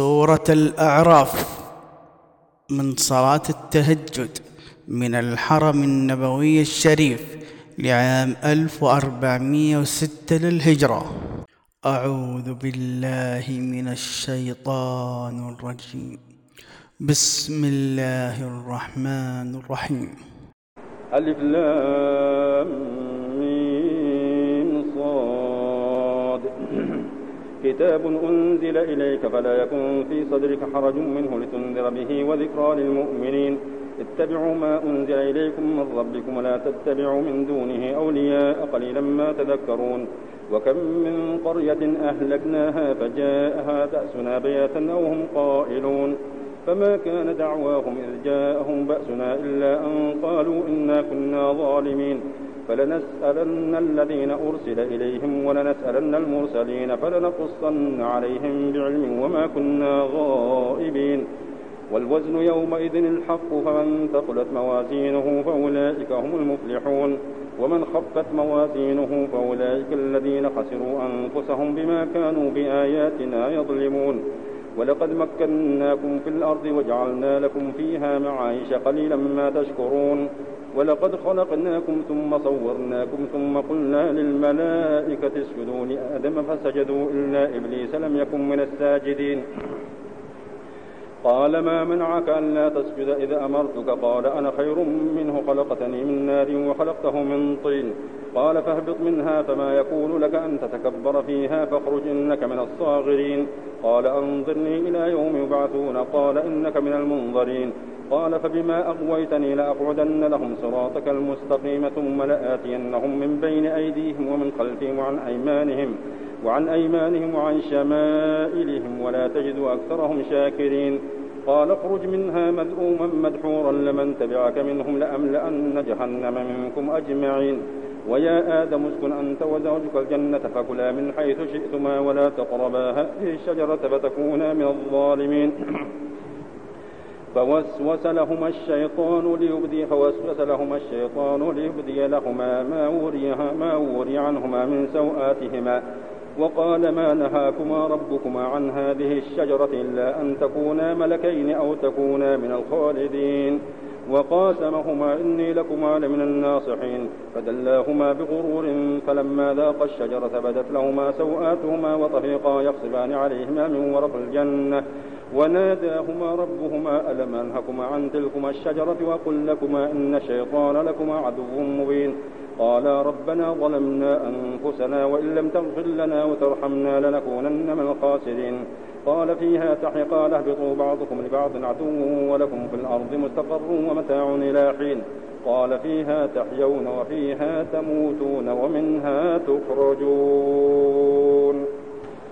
سورة الأعراف من صلاة التهجد من الحرم النبوي الشريف لعام 1406 للهجرة. أعوذ بالله من الشيطان الرجيم. بسم الله الرحمن الرحيم. ألف لام كتاب أنزل إليك فلا يكن في صدرك حرج منه لتنذر به وذكرى للمؤمنين. اتبعوا ما أنزل إليكم من ربكم ولا تتبعوا من دونه أولياء قليلا ما تذكرون. وكم من قرية أهلكناها فجاءها بأسنا بياتا أو هم قائلون. فما كان دعواهم إذ جاءهم بأسنا إلا أن قالوا إنا كنا ظالمين. فلنسألن الذين أرسل إليهم ولنسألن المرسلين فلنقصن عليهم بعلم وما كنا غائبين. والوزن يومئذ الحق فمن ثقلت موازينه فأولئك هم المفلحون. ومن خفت موازينه فأولئك الذين خسروا أنفسهم بما كانوا بآياتنا يظلمون. ولقد مكناكم في الأرض وجعلنا لكم فيها معايش قليلا ما تشكرون. ولقد خلقناكم ثم صورناكم ثم قلنا للملائكة اسجدوا لآدم فسجدوا إلا إبليس لم يكن من الساجدين. قال ما منعك ألا تسجد إذا أمرتك؟ قال أنا خير منه خلقتني من نار وخلقته من طين. قال فاهبط منها فما يكون لك أن تتكبر فيها فاخرج إنك من الصاغرين. قال أنظرني إلى يوم يبعثون. قال إنك من المنظرين. قال فبما أغويتني لأقعدن لهم صراطك المستقيم ثم لآتينهم من بين أيديهم ومن خلفهم وعن أيمانهم وعن أيمانهم وعن شمائلهم ولا تجد أكثرهم شاكرين. قال اخرج منها مذءوما مدحورا لمن تبعك منهم لأملأن جهنم منكم أجمعين. ويا آدم اسكن أنت وزوجك الجنة فكلا من حيث شئتما ولا تقربا هذه الشجرة فتكونا من الظالمين. فوسوس لهما الشيطان ليبدي فوسوس لهما الشيطان ليبدي لهما ما وريها ما وري عنهما من سوآتهما. وقال ما نهاكما ربكما عن هذه الشجرة إلا أن تكونا ملكين أو تكونا من الخالدين. وقاسمهما إني لكما لمن الناصحين. فدلاهما بغرور فلما ذاقا الشجرة بدت لهما سوآتهما وطفيقا يخصفان عليهما من ورق الجنة. وناداهما ربهما ألم أنهكما عن تلكما الشجرة وقل لكما إن الشيطان لكما عدو مبين. قالا ربنا ظلمنا أنفسنا وإن لم تغفر لنا وترحمنا لنكونن من الخاسرين. قال فيها تحقا اهبطوا بعضكم لبعض عدو ولكم في الأرض مستقر ومتاع إلى حين. قال فيها تحيون وفيها تموتون ومنها تخرجون.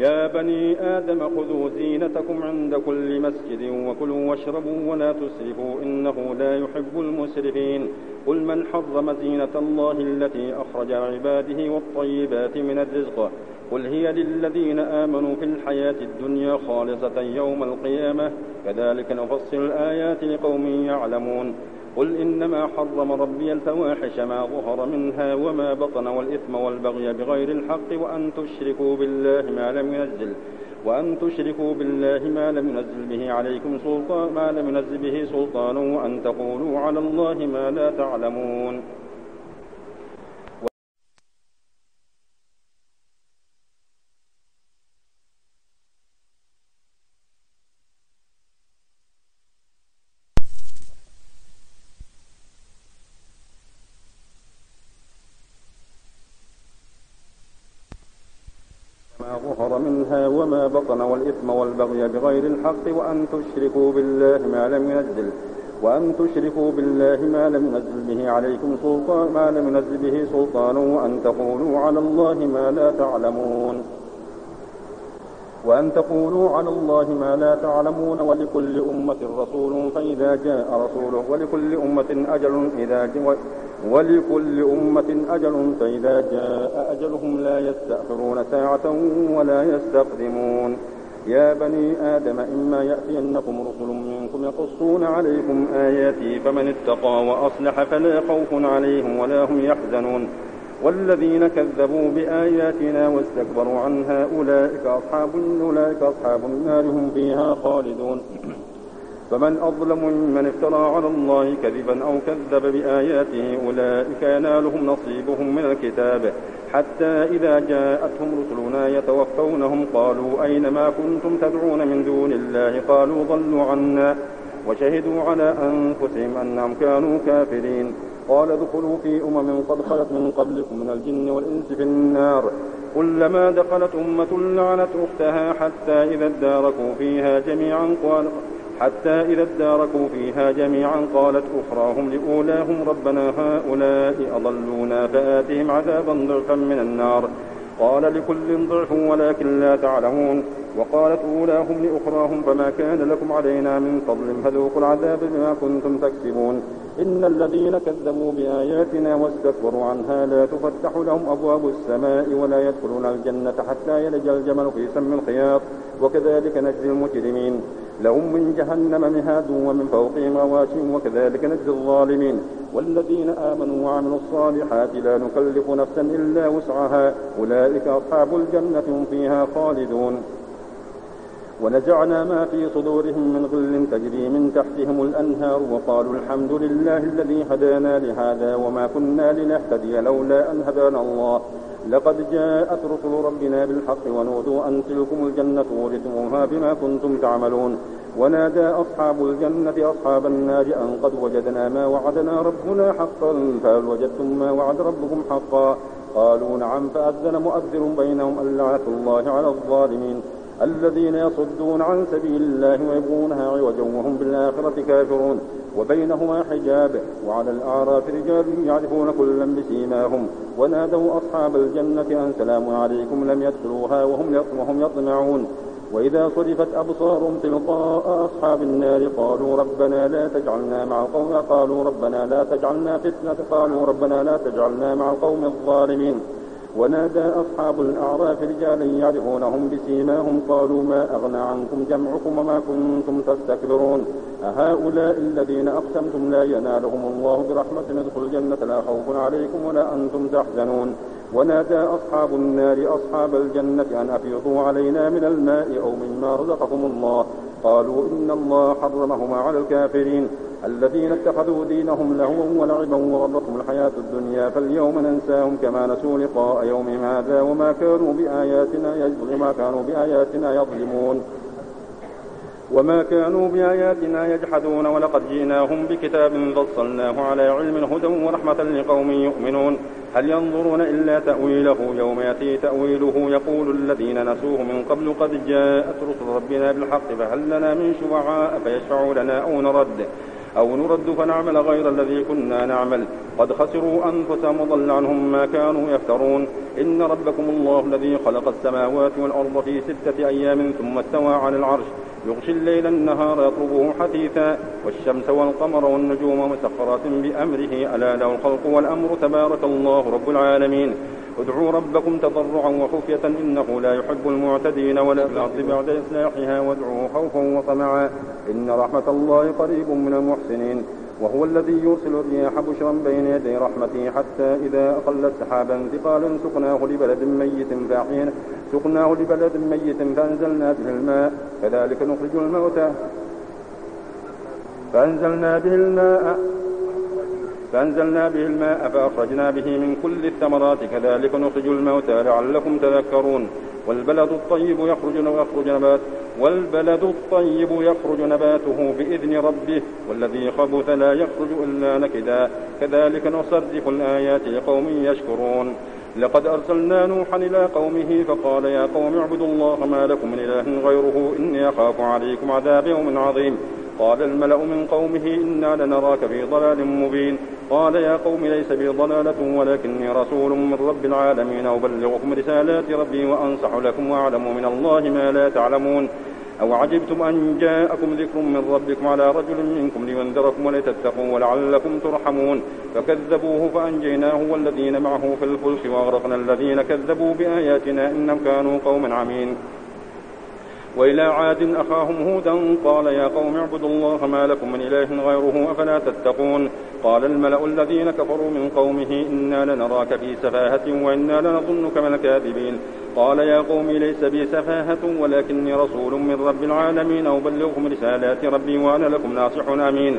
يا بني آدم خذوا زينتكم عند كل مسجد وكلوا واشربوا ولا تسرفوا إنه لا يحب المسرفين. قل من حرم زينة الله التي أخرج عباده والطيبات من الرزق؟ قل هي للذين آمنوا في الحياة الدنيا خالصة يوم القيامة. كذلك نفصل الآيات لقوم يعلمون. قل إنما حرم ربي الفواحش ما ظهر منها وما بطن والإثم والبغي بغير الحق وأن تشركوا بالله ما لم ينزل وأن تشركوا بالله ما لم ينزل به عليكم سلطان ما لم ينزل به سلطان وأن تقولوا على الله ما لا تعلمون ظهر منها وما بطن والإثم والبغي بغير الحق وأن تشركوا بالله ما لم ينزل وأن تشركوا بالله ما لم ينزل به عليكم سلطان ما لم ينزل به سلطان وأن تقولوا على الله ما لا تعلمون. وأن تقولوا على الله ما لا تعلمون ولكل أمة رسول فإذا جاء رسوله ولكل أمة أجل إذا جاء ولكل أمة أجل فإذا جاء أجلهم لا يستأخرون ساعة ولا يستقدمون. يا بني آدم إما يأتينكم رسل منكم يقصون عليكم آياتي فمن اتقى وأصلح فلا خوف عليهم ولا هم يحزنون. والذين كذبوا بآياتنا واستكبروا عنها أولئك أصحاب أولئك أصحاب النار هم فيها خالدون. فمن أظلم ممن افترى على الله كذبا أو كذب بآياته أولئك ينالهم نصيبهم من الكتاب. حتى إذا جاءتهم رسلنا يتوفونهم قالوا أين ما كنتم تدعون من دون الله؟ قالوا ضلوا عنا وشهدوا على أنفسهم أنهم كانوا كافرين. قال ادخلوا في أمم قد خلت من قبلكم من الجن والإنس في النار. كلما دخلت أمة لعنت أختها حتى إذا اداركوا فيها جميعا قال حتى إذا اداركوا فيها جميعا قالت أخراهم لأولاهم ربنا هؤلاء أضلونا فآتهم عذابا ضعفا من النار. قال لكل ضعف ولكن لا تعلمون. وقالت أولاهم لأخراهم فما كان لكم علينا من فضل فذوقوا العذاب بما كنتم تكسبون. إن الذين كذبوا بآياتنا واستكبروا عنها لا تفتح لهم أبواب السماء ولا يدخلون الجنة حتى يلج الجمل في سم الخياط. وكذلك نجزي المجرمين. لهم من جهنم مهاد ومن فوقهم غواش وكذلك نجزي الظالمين. والذين آمنوا وعملوا الصالحات لا نكلف نفسا إلا وسعها. أولئك أصحاب الجنة هم فيها خالدون. ونزعنا ما في صدورهم من غل تجري من تحتهم الأنهار وقالوا الحمد لله الذي هدانا لهذا وما كنا لنهتدي لولا أن هدانا الله. لقد جاءت رسل ربنا بالحق ونودوا أن تلكم الجنة ورثموها بما كنتم تعملون. ونادى أصحاب الجنة أصحاب النار أن قد وجدنا ما وعدنا ربنا حقا. فهل وجدتم ما وعد ربكم حقا؟ قالوا نعم فأذن مؤذن بينهم اللعنة الله على الظالمين. الذين يصدون عن سبيل الله ويبغونها عوجا وهم بالآخرة كافرون. وبينهما حجاب. وعلى الأعراف رجال يعرفون كلا بسيماهم. ونادوا أصحاب الجنة أن سلام عليكم لم يدخلوها وهم يطمعون. وإذا صرفت أبصارهم تلقاء أصحاب النار قالوا ربنا لا تجعلنا مع القوم قالوا ربنا لا تجعلنا فتنة قالوا ربنا لا تجعلنا مع القوم الظالمين. ونادى أصحاب الأعراف رجالا يعرفونهم بسيماهم قالوا ما أغنى عنكم جمعكم وما كنتم تستكبرون؟ أهؤلاء الذين أقسمتم لا ينالهم الله برحمة ادخلوا الجنة لا خوف عليكم ولا أنتم تحزنون. ونادى أصحاب النار أصحاب الجنة أن أفيضوا علينا من الماء أو مما رزقكم الله. قالوا إن الله حرمهما على الكافرين. الذين اتخذوا دينهم لهوا ولعبا وغرتهم الحياة الدنيا فاليوم ننساهم كما نسوا لقاء يومهم هذا وما كانوا بآياتنا وما كانوا بآياتنا يظلمون. وما كانوا بآياتنا يجحدون ولقد جئناهم بكتاب فصلناه على علم هدى ورحمة لقوم يؤمنون. هل ينظرون إلا تأويله؟ يوم يأتي تأويله يقول الذين نسوه من قبل قد جاءت رسل ربنا بالحق فهل لنا من شفعاء فيشفعوا لنا أو نرد؟ أو نرد فنعمل غير الذي كنا نعمل. قد خسروا أنفسهم وضل عنهم ما كانوا يفترون. إن ربكم الله الذي خلق السماوات والأرض في ستة أيام ثم استوى على العرش. يغشي الليل النهار يطلبه حثيثا والشمس والقمر والنجوم مسخرات بأمره. ألا له الخلق والأمر تبارك الله رب العالمين. ادعوا ربكم تضرعا وخفية إنه لا يحب المعتدين ولا الأرض بعد إصلاحها وادعوه خوفا وطمعا إن رحمة الله قريب من المحسنين وهو الذي يرسل الرياح بشرا بين يدي رحمته حتى إذا أقلت سحابا ثقالا سقناه لبلد ميت فأحيينا سقناه لبلد ميت فأنزلنا به الماء كذلك نخرج الموتى فأنزلنا به الماء فأنزلنا به الماء فأخرجنا به من كل الثمرات كذلك نخرج الموتى لعلكم تذكرون. والبلد الطيب يخرج يخرج نبات والبلد الطيب يخرج نباته بإذن ربه والذي خبث لا يخرج إلا نكدا. كذلك نصرف الآيات لقوم يشكرون. لقد أرسلنا نوحا إلى قومه فقال يا قوم اعبدوا الله ما لكم من إله غيره إني أخاف عليكم عذاب يوم عظيم. قال الملأ من قومه إنا لنراك في ضلال مبين. قال يا قوم ليس بي ضلالة ولكني رسول من رب العالمين أبلغكم رسالات ربي وأنصح لكم وأعلم من الله ما لا تعلمون. أو عجبتم أن جاءكم ذكر من ربكم على رجل منكم لينذركم ولتتقوا ولعلكم ترحمون. فكذبوه فأنجيناه والذين معه في الفلك وأغرقنا الذين كذبوا بآياتنا إنهم كانوا قوما عمين. وإلى عاد أخاهم هودا قال يا قوم اعبدوا الله ما لكم من إله غيره أفلا تتقون قال الملأ الذين كفروا من قومه إنا لنراك في سفاهة وإنا لنظنك من الكاذبين قال يا قوم ليس بي سفاهة ولكني رسول من رب العالمين أبلغكم رسالات ربي وأنا لكم ناصح أمين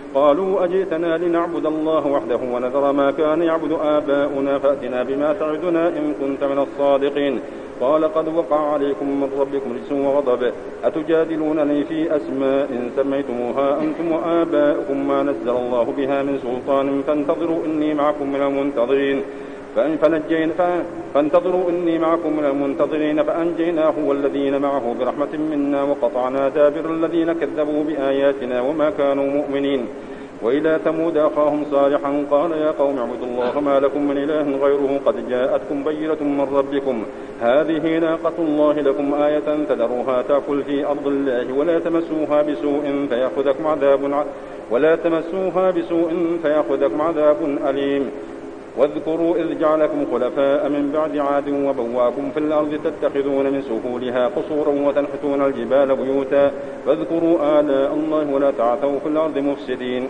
قالوا أجئتنا لنعبد الله وحده ونذر ما كان يعبد آباؤنا فأتنا بما تعدنا إن كنت من الصادقين. قال قد وقع عليكم من ربكم رجس وغضب. أتجادلونني في أسماء سميتموها أنتم وآباؤكم ما نزل الله بها من سلطان فانتظروا إني معكم من المنتظرين. فإن فنجين فانتظروا إني معكم من المنتظرين فأنجيناه والذين معه برحمة منا وقطعنا دابر الذين كذبوا بآياتنا وما كانوا مؤمنين. وإلى ثمود أخاهم صالحا قال يا قوم اعبدوا الله ما لكم من إله غيره قد جاءتكم بينة من ربكم. هذه ناقة الله لكم آية تذروها تأكل في أرض الله ولا تمسوها بسوء فيأخذكم عذاب ولا تمسوها بسوء فيأخذكم عذاب أليم. واذكروا إذ جعلكم خلفاء من بعد عاد وبواكم في الأرض تتخذون من سهولها قصورا وتنحتون الجبال بيوتا. فاذكروا آلاء الله ولا تعثوا في الأرض مفسدين.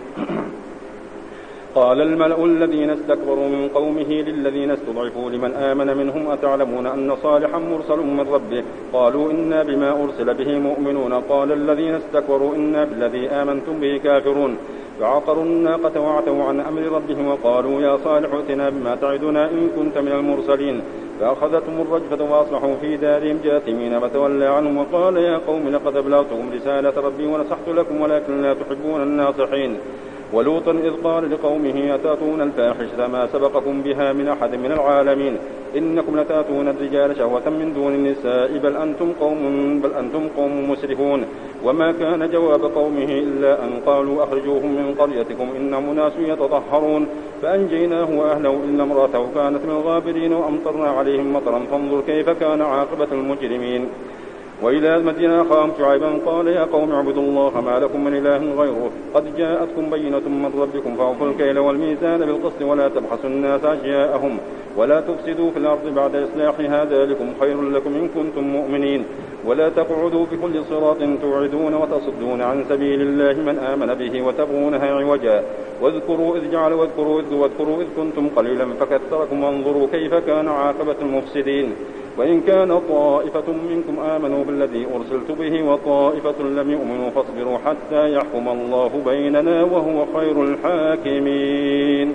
قال الملأ الذين استكبروا من قومه للذين استضعفوا لمن آمن منهم أتعلمون أن صالحا مرسل من ربه؟ قالوا إنا بما أرسل به مؤمنون. قال الذين استكبروا إنا بالذي آمنتم به كافرون. فعقروا الناقة وعتوا عن أمر ربهم وقالوا يا صالح ائتنا بما تعدنا إن كنت من المرسلين فأخذتهم الرجفة وأصبحوا في دارهم جاثمين فتولى عنهم وقال يا قوم لقد أبلغتكم رسالة ربي ونصحت لكم ولكن لا تحبون الناصحين ولوطا إذ قال لقومه أتأتون الفاحشة ما سبقكم بها من أحد من العالمين؟ إنكم لتأتون الرجال شهوة من دون النساء بل أنتم قوم بل أنتم قوم مسرفون. وما كان جواب قومه إلا أن قالوا أخرجوهم من قريتكم إنهم أناس يتطهرون. فأنجيناه وأهله إلا امرأته كانت من الغابرين وأمطرنا عليهم مطرا فانظر كيف كان عاقبة المجرمين. وإلى المدينة أخاهم شعيبا قال يا قوم اعبدوا الله ما لكم من إله غيره. قد جاءتكم بينة من ربكم فأوفوا الكيل والميزان بالقسط ولا تبخسوا الناس أشياءهم ولا تفسدوا في الأرض بعد إصلاحها ذلكم خير لكم إن كنتم مؤمنين. ولا تقعدوا بكل صراط توعدون وتصدون عن سبيل الله من آمن به وتبغونها عوجا. واذكروا إذ جعل واذكروا إذ واذكروا إذ كنتم قليلا فكثركم وانظروا كيف كان عاقبة المفسدين. وإن كان طائفة منكم آمنوا بالذي أرسلت به وطائفة لم يؤمنوا فاصبروا حتى يحكم الله بيننا وهو خير الحاكمين.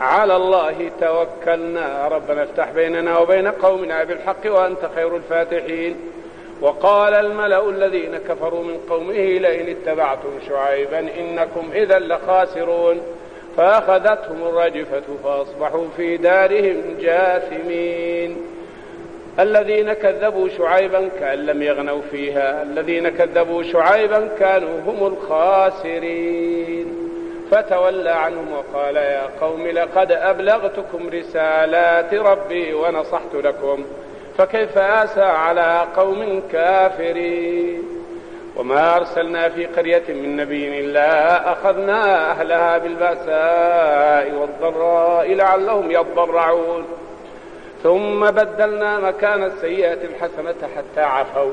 على الله توكلنا. ربنا افتح بيننا وبين قومنا بالحق وأنت خير الفاتحين. وقال الملأ الذين كفروا من قومه لئن اتبعتم شعيبا إنكم إذا لخاسرون. فأخذتهم الرجفة فأصبحوا في دارهم جاثمين. الذين كذبوا شعيبا كأن لم يغنوا فيها. الذين كذبوا شعيبا كانوا هم الخاسرين. فتولى عنهم وقال يا قوم لقد أبلغتكم رسالات ربي ونصحت لكم فكيف آسى على قوم كافرين? وما أرسلنا في قرية من نبي إلا أخذنا أهلها بالبأساء والضراء لعلهم يضرعون. ثم بدلنا مكان السيئة الحسنة حتى عفوا.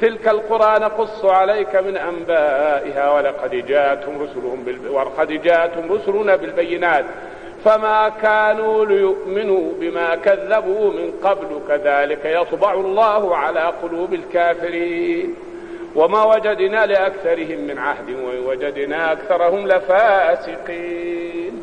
تلك القرى نقص عليك من أنبائها ولقد جاءتهم رسلهم. ولقد جاءتهم رسلنا بالبينات فما كانوا ليؤمنوا بما كذبوا من قبل كذلك يطبع الله على قلوب الكافرين وما وجدنا لأكثرهم من عهد ووجدنا أكثرهم لفاسقين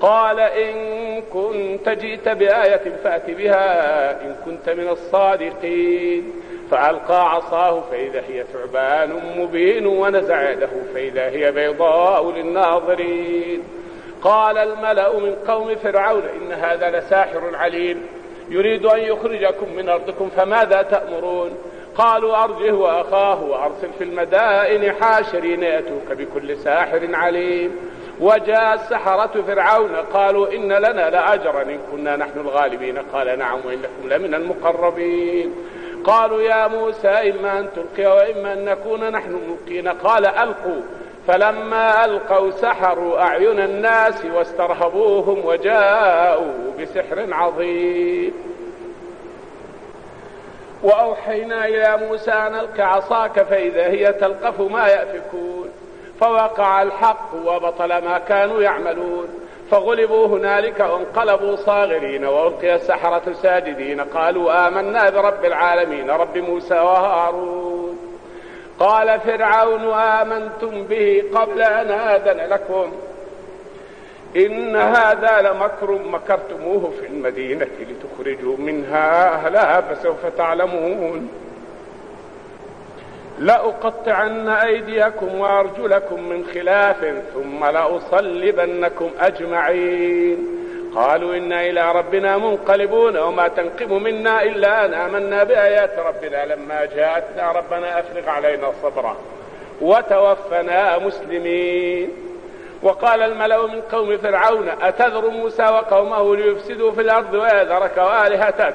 قال إن كنت جئت بآية فأت بها إن كنت من الصادقين. فألقى عصاه فإذا هي ثعبان مبين ونزع يده فإذا هي بيضاء للناظرين. قال الملأ من قوم فرعون إن هذا لساحر عليم. يريد أن يخرجكم من أرضكم فماذا تأمرون؟ قالوا أرجه وأخاه وأرسل في المدائن حاشرين يأتوك بكل ساحر عليم. وجاء السحرة فرعون قالوا إن لنا لأجرا إن كنا نحن الغالبين. قال نعم وإنكم لمن المقربين. قالوا يا موسى إما أن تلقي وإما أن نكون نحن ملقين قال ألقوا. فلما ألقوا سحروا أعين الناس واسترهبوهم وجاءوا بسحر عظيم. وأوحينا إلى موسى أن ألق عصاك فإذا هي تلقف ما يأفكون. فوقع الحق وبطل ما كانوا يعملون. فغلبوا هنالك وانقلبوا صاغرين وألقي السحرة ساجدين. قالوا آمنا برب العالمين رب موسى وهارون. قال فرعون آمنتم به قبل أن آذن لكم. إن هذا لمكر مكرتموه في المدينة لتخرجوا منها أهلها فسوف تعلمون. لأقطعن أيديكم وأرجلكم من خلاف ثم لأصلبنكم أجمعين. قالوا إنا إلى ربنا منقلبون وما تنقم منا إلا أن آمنا بآيات ربنا. لما جاءتنا ربنا أفرغ علينا صبرا وتوفنا مسلمين. وقال الملأ من قوم فرعون أتذر موسى وقومه ليفسدوا في الأرض ويذرك وآلهتك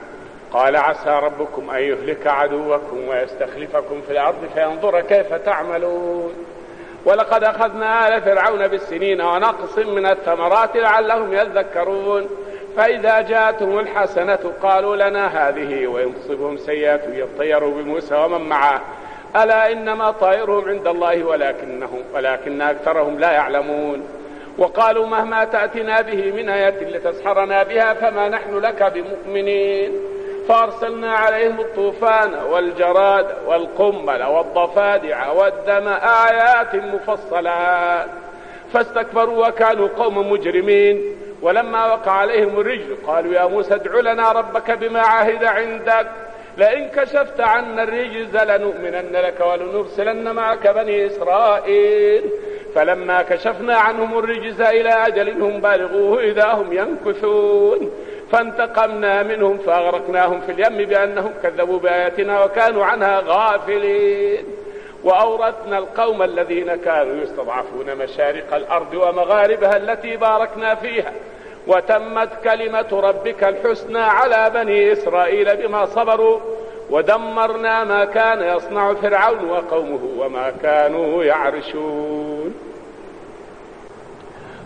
قال عسى ربكم أن يهلك عدوكم ويستخلفكم في الأرض فينظر كيف تعملون. ولقد أخذنا آل فرعون بالسنين ونقص من الثمرات لعلهم يذكرون. فإذا جاءتهم الحسنة قالوا لنا هذه وينصبهم سيئات يطيروا بموسى ومن معه. ألا إنما طائرهم عند الله ولكنهم ولكن أكثرهم لا يعلمون. وقالوا مهما تأتنا به من آية لتسحرنا بها فما نحن لك بمؤمنين. فأرسلنا عليهم الطوفان والجراد والقمل والضفادع والدم آيات مفصلات. فاستكبروا وكانوا قوم مجرمين. ولما وقع عليهم الرجل قالوا يا موسى ادع لنا ربك بما عهد عندك. لئن كشفت عنا الرجز لنؤمنن لك ولنرسلن معك بني إسرائيل. فلما كشفنا عنهم الرجز إلى أجل هم بالغوه إذا هم ينكثون. فانتقمنا منهم فأغرقناهم في اليم بأنهم كذبوا بآياتنا وكانوا عنها غافلين. وأورثنا القوم الذين كانوا يستضعفون مشارق الأرض ومغاربها التي باركنا فيها. وتمت كلمة ربك الحسنى على بني إسرائيل بما صبروا. ودمرنا ما كان يصنع فرعون وقومه وما كانوا يعرشون.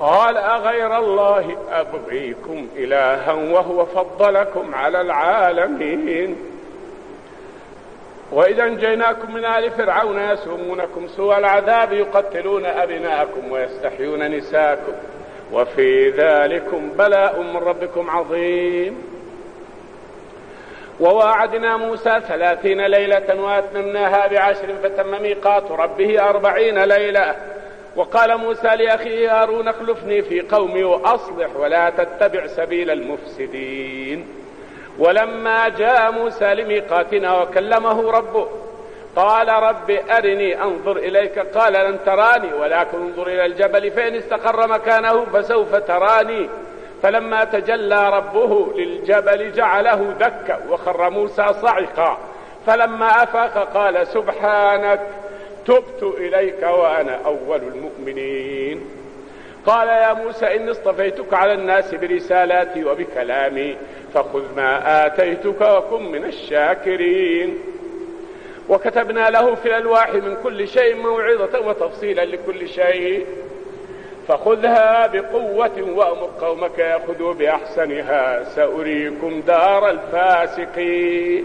قال أغير الله أبغيكم إلها وهو فضلكم على العالمين. وإذا أنجيناكم من آل فرعون يسومونكم سوء العذاب يقتلون أبناءكم ويستحيون نساءكم وفي ذلكم بلاء من ربكم عظيم. وواعدنا موسى ثلاثين ليلة وأتممناها بعشر فتم ميقات ربه أربعين ليلة. وقال موسى لأخيه هارون اخلفني في قومي وأصلح ولا تتبع سبيل المفسدين. ولما جاء موسى لميقاتنا وكلمه ربه قال رب أرني أنظر إليك. قال لن تراني ولكن انظر إلى الجبل فإن استقر مكانه فسوف تراني. فلما تجلى ربه للجبل جعله دكا وخر موسى صعقا. فلما أفاق قال سبحانك تبت إليك وأنا أول المؤمنين. قال يا موسى إني اصطفيتك على الناس برسالاتي وبكلامي فخذ ما آتيتك وكن من الشاكرين. وكتبنا له في الألواح من كل شيء موعظة وتفصيلا لكل شيء. فخذها بقوة وأمر قومك يأخذوا بأحسنها سأريكم دار الفاسقين.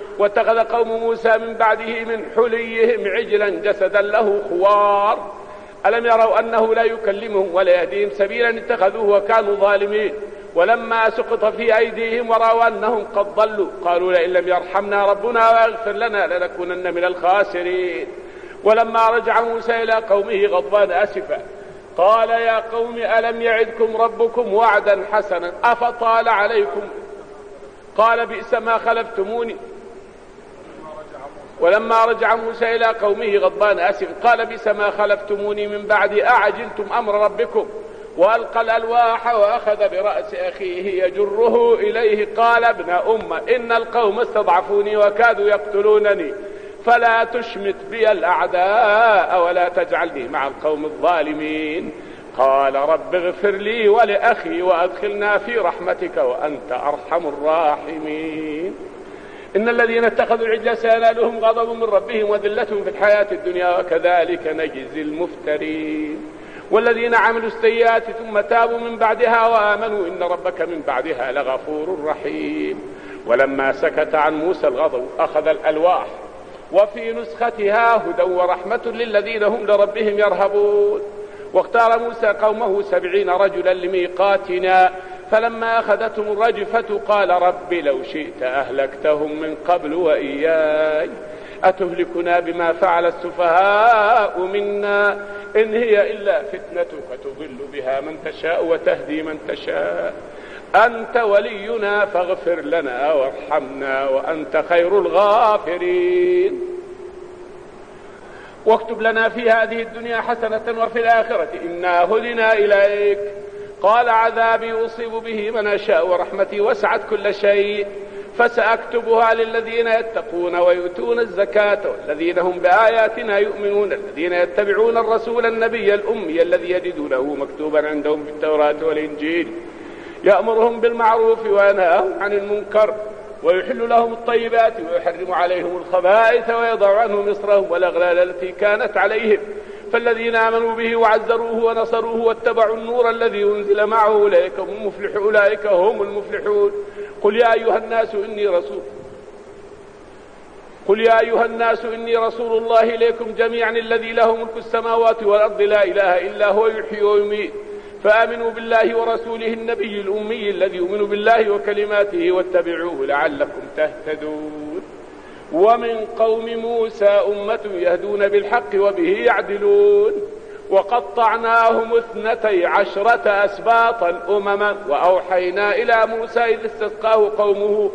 واتخذ قوم موسى من بعده من حليهم عجلا جسدا له خوار. ألم يروا أنه لا يكلمهم ولا يهديهم سبيلا اتخذوه وكانوا ظالمين. ولما سقط في أيديهم ورأوا أنهم قد ضلوا. قالوا لئن لم يرحمنا ربنا ويغفر لنا لنكونن من الخاسرين. ولما رجع موسى إلى قومه غضبان أسفا قال يا قوم ألم يعدكم ربكم وعدا حسنا؟ أفطال عليكم؟ قال بئس ما خلفتموني. ولما رجع موسى إلى قومه غضبان أسف قال بئس ما خلفتموني من بعد أعجلتم أمر ربكم؟ وألقى الألواح وأخذ برأس أخيه يجره إليه قال ابن أم إن القوم استضعفوني وكادوا يقتلونني فلا تشمت بي الأعداء ولا تجعلني مع القوم الظالمين. قال رب اغفر لي ولأخي وأدخلنا في رحمتك وأنت أرحم الراحمين. إن الذين اتخذوا العجل سينالهم غضب من ربهم وذلة في الحياة الدنيا وكذلك نجزي المفترين. والذين عملوا السيئات ثم تابوا من بعدها وآمنوا إن ربك من بعدها لغفور رحيم. ولما سكت عن موسى الغضب أخذ الألواح وفي نسختها هدى ورحمة للذين هم لربهم يرهبون. واختار موسى قومه سبعين رجلا لميقاتنا فلما أخذتهم الرجفة قال رب لو شئت أهلكتهم من قبل وإياي. أتهلكنا بما فعل السفهاء منا؟ إن هي إلا فتنتك تضل بها من تشاء وتهدي من تشاء. أنت ولينا فاغفر لنا وارحمنا وأنت خير الغافرين. واكتب لنا في هذه الدنيا حسنة وفي الآخرة. إنا هدنا إليك. قال عذابي أصيب به من أشاء ورحمتي وسعت كل شيء فسأكتبها للذين يتقون ويؤتون الزكاة والذين هم بآياتنا يؤمنون الذين يتبعون الرسول النبي الأمي الذي يجدونه مكتوبا عندهم في التوراة والإنجيل. يأمرهم بالمعروف وينهاهم عن المنكر ويحل لهم الطيبات ويحرم عليهم الخبائث ويضع عنهم إصرهم والأغلال التي كانت عليهم. فالذين آمنوا به وعزروه ونصروه واتبعوا النور الذي أنزل معه أولئك هم المفلحون أولئك هم المفلحون. قل يا أيها الناس إني رسول قل يا أيها الناس إني رسول الله إليكم جميعا الذي له ملك السماوات والأرض لا إله إلا هو يحيي ويميت. فآمنوا بالله ورسوله النبي الأمي الذي يؤمن بالله وكلماته واتبعوه لعلكم تهتدون. ومن قوم موسى أمة يهدون بالحق وبه يعدلون وقطعناهم اثنتي عشرة أسباطا أمما وأوحينا إلى موسى إذ استسقاه قومه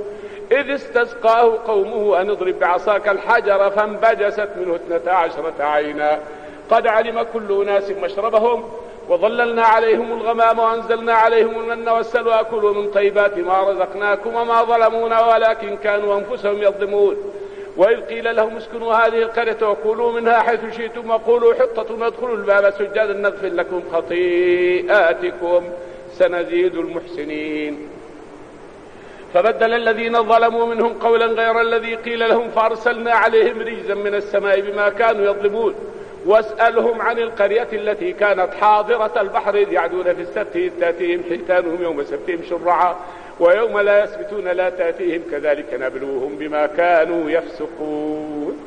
إذ استسقاه قومه أن اضرب بعصاك الحجر فانبجست منه اثنتا عشرة عينا. قد علم كل أناس مشربهم وظللنا عليهم الغمام وأنزلنا عليهم المن والسلوى. كلوا من طيبات ما رزقناكم وما ظلمونا ولكن كانوا أنفسهم يظلمون. وإذ قيل لهم اسكنوا هذه القرية وكلوا منها حيث شئتم وقولوا حطة وادخلوا الباب سجادا نغفر لكم خطيئاتكم سنزيد المحسنين. فبدل الذين ظلموا منهم قولا غير الذي قيل لهم فأرسلنا عليهم رجزا من السماء بما كانوا يظلمون. واسألهم عن القرية التي كانت حاضرة البحر إذ يعدون في السبت إذ تأتيهم حيتانهم يوم سبتهم شرعا. ويوم لا يسبتون لا تأتيهم كذلك نبلوهم بما كانوا يفسقون.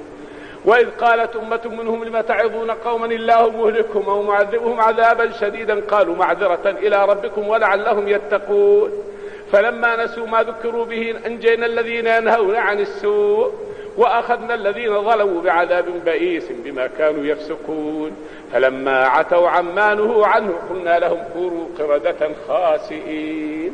وإذ قالت أمة منهم لم تعظون قوما الله مهلكهم أو معذبهم عذابا شديدا قالوا معذرة إلى ربكم ولعلهم يتقون. فلما نسوا ما ذكروا به أنجينا الذين ينهون عن السوء وأخذنا الذين ظلموا بعذاب بئيس بما كانوا يفسقون. فلما عتوا عما نهوا عنه قلنا لهم كونوا قردة خاسئين.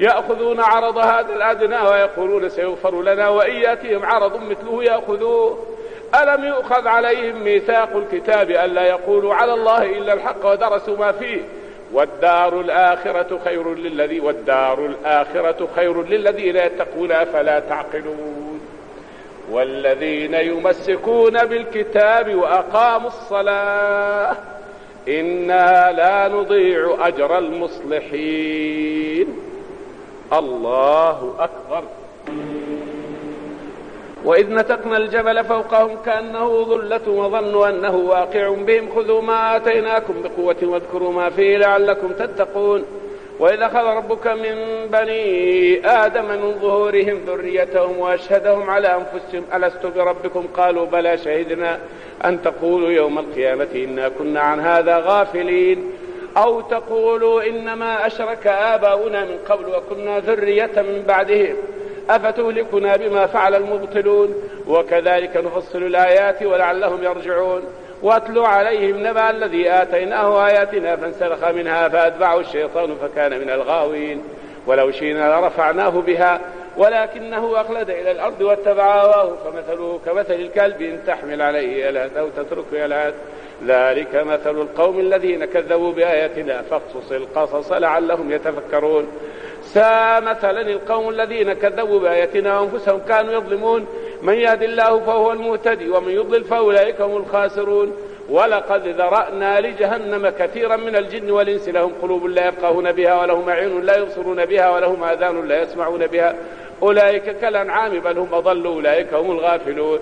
يأخذون عرض هذا الأدنى ويقولون سيغفر لنا وإن يأتيهم عرض مثله يأخذوه. ألم يؤخذ عليهم ميثاق الكتاب ألا يقولوا على الله إلا الحق ودرسوا ما فيه؟ والدار الآخرة خير للذي والدار الآخرة خير للذين يتقون أفلا تعقلون. والذين يمسكون بالكتاب وأقاموا الصلاة إنا لا نضيع أجر المصلحين. الله أكبر. وإذ نتقنا الجبل فوقهم كأنه ظلة وظنوا أنه واقع بهم. خذوا ما آتيناكم بقوة واذكروا ما فيه لعلكم تتقون. وإذ أخذ ربك من بني آدم من ظهورهم ذريتهم وأشهدهم على أنفسهم. ألست بربكم؟ قالوا بلى شهدنا أن تقولوا يوم القيامة إنا كنا عن هذا غافلين. أو تقولوا إنما أشرك آباؤنا من قبل وكنا ذرية من بعدهم. أفتهلكنا بما فعل المبطلون؟ وكذلك نفصل الآيات ولعلهم يرجعون. واتلو عليهم نبأ الذي آتيناه آياتنا فانسلخ منها فأتبعه الشيطان فكان من الغاوين. ولو شئنا لرفعناه بها ولكنه أخلد إلى الأرض واتبع هواه فمثله كمثل الكلب إن تحمل عليه يلهث أو تتركه يلهث ذلك مثل القوم الذين كذبوا بآياتنا فاقصص القصص لعلهم يتفكرون. ساء مثلا القوم الذين كذبوا بآياتنا وأنفسهم كانوا يظلمون. من يهد الله فهو المهتدي ومن يضلل فأولئك هم الخاسرون. ولقد ذرأنا لجهنم كثيرا من الجن والإنس لهم قلوب لا يفقهون بها ولهم أعين لا يبصرون بها ولهم آذان لا يسمعون بها. أولئك كالأنعام بل هم أضل أولئك هم الغافلون.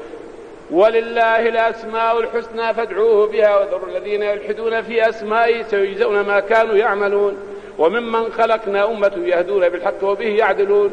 ولله الأسماء الحسنى فادعوه بها وذروا الذين يلحدون في أسمائه سيجزون ما كانوا يعملون. وممن خلقنا أمة يهدون بالحق وبه يعدلون.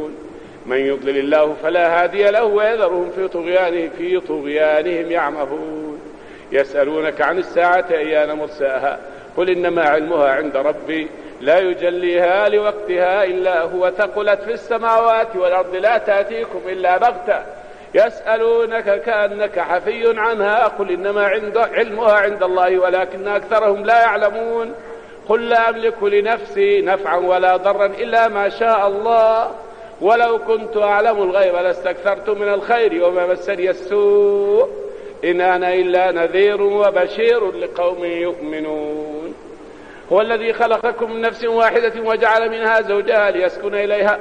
من يضلل الله فلا هادي له ويذرهم في طغيانهم في طغيانهم يعمهون. يسألونك عن الساعة أيان مرساها. قل إنما علمها عند ربي. لا يجليها لوقتها إلا هو ثقلت في السماوات والأرض لا تأتيكم إلا بغتة. يسألونك كأنك حفي عنها. قل إنما عند علمها عند الله ولكن أكثرهم لا يعلمون. قل لا أملك لنفسي نفعا ولا ضرا إلا ما شاء الله. ولو كنت أعلم الغيب لاستكثرت من الخير وما مسني السوء. إن أنا إلا نذير وبشير لقوم يؤمنون. هو الذي خلقكم من نفس واحدة وجعل منها زوجها ليسكن إليها.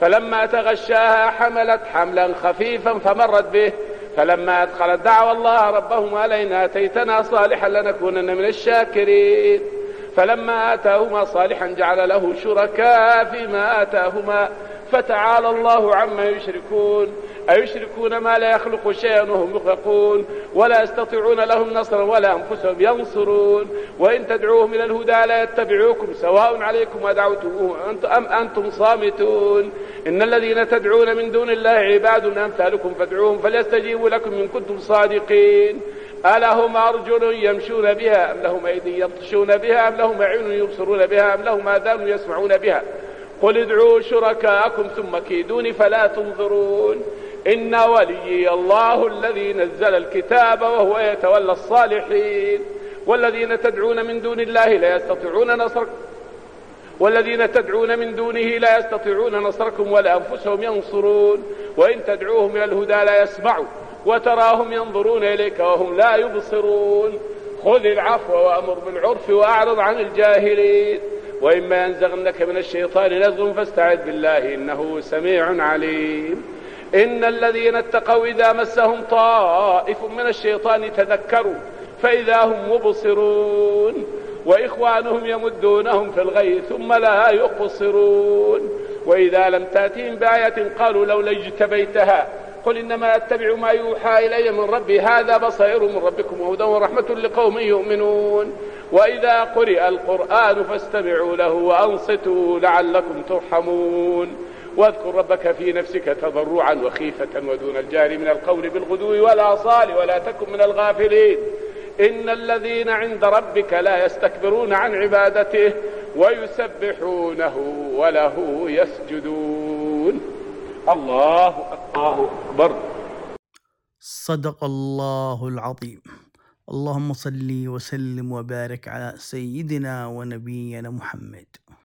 فلما تغشاها حملت حملا خفيفا فمرت به. فلما أدخلت دعوى الله ربهما لئن آتيتنا صالحا لنكونن من الشاكرين. فلما آتاهما صالحا جعل له شركاء فيما آتاهما. فتعالى الله عما يشركون. أيشركون ما لا يخلق شيئا وهم يخلقون ولا يستطيعون لهم نصرا ولا أنفسهم ينصرون. وإن تدعوهم إلى الهدى لا يتبعوكم. سواء عليكم ودعوتموه أم أنتم صامتون. إن الذين تدعون من دون الله عباد أمثالكم فادعوهم فليستجيبوا لكم إن كنتم صادقين. ألهم أرجل يمشون بها أم لهم أيدي يبطشون بها أم لهم أعين يبصرون بها أم لهم آذان يسمعون بها؟ قل ادعوا شركاءكم ثم كيدوني فلا تنظرون. إن وليي الله الذي نزل الكتاب وهو يتولى الصالحين. والذين تدعون من دون الله لا يستطيعون نصركم والذين تدعون من دونه لا يستطيعون نصركم ولا أنفسهم ينصرون. وإن تدعوهم إلى الهدى لا يسمعوا وتراهم ينظرون إليك وهم لا يبصرون. خذ العفو وأمر بالعرف وأعرض عن الجاهلين. وإما ينزغنك من الشيطان نزغ فاستعذ بالله إنه سميع عليم. إن الذين اتقوا إذا مسهم طائف من الشيطان تذكروا فإذا هم مبصرون. وإخوانهم يمدونهم في الغي ثم لا يقصرون. وإذا لم تأتهم بآية قالوا لولا اجتبيتها. قل إنما أتبع ما يوحى إلي من ربي. هذا بصير من ربكم وهدى ورحمة لقوم يؤمنون. وإذا قرئ القرآن فاستمعوا له وأنصتوا لعلكم ترحمون. واذكر ربك في نفسك تضرعا وخيفة ودون الجار من القول بالغدو والآصال ولا تكن من الغافلين. إن الذين عند ربك لا يستكبرون عن عبادته ويسبحونه وله يسجدون. الله أكبر. صدق الله العظيم. اللهم صل وسلم وبارك على سيدنا ونبينا محمد.